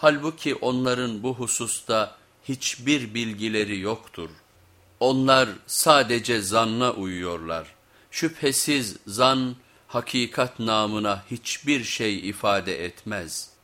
Halbuki onların bu hususta hiçbir bilgileri yoktur. Onlar sadece zanna uyuyorlar. Şüphesiz zan hakikat namına hiçbir şey ifade etmez.''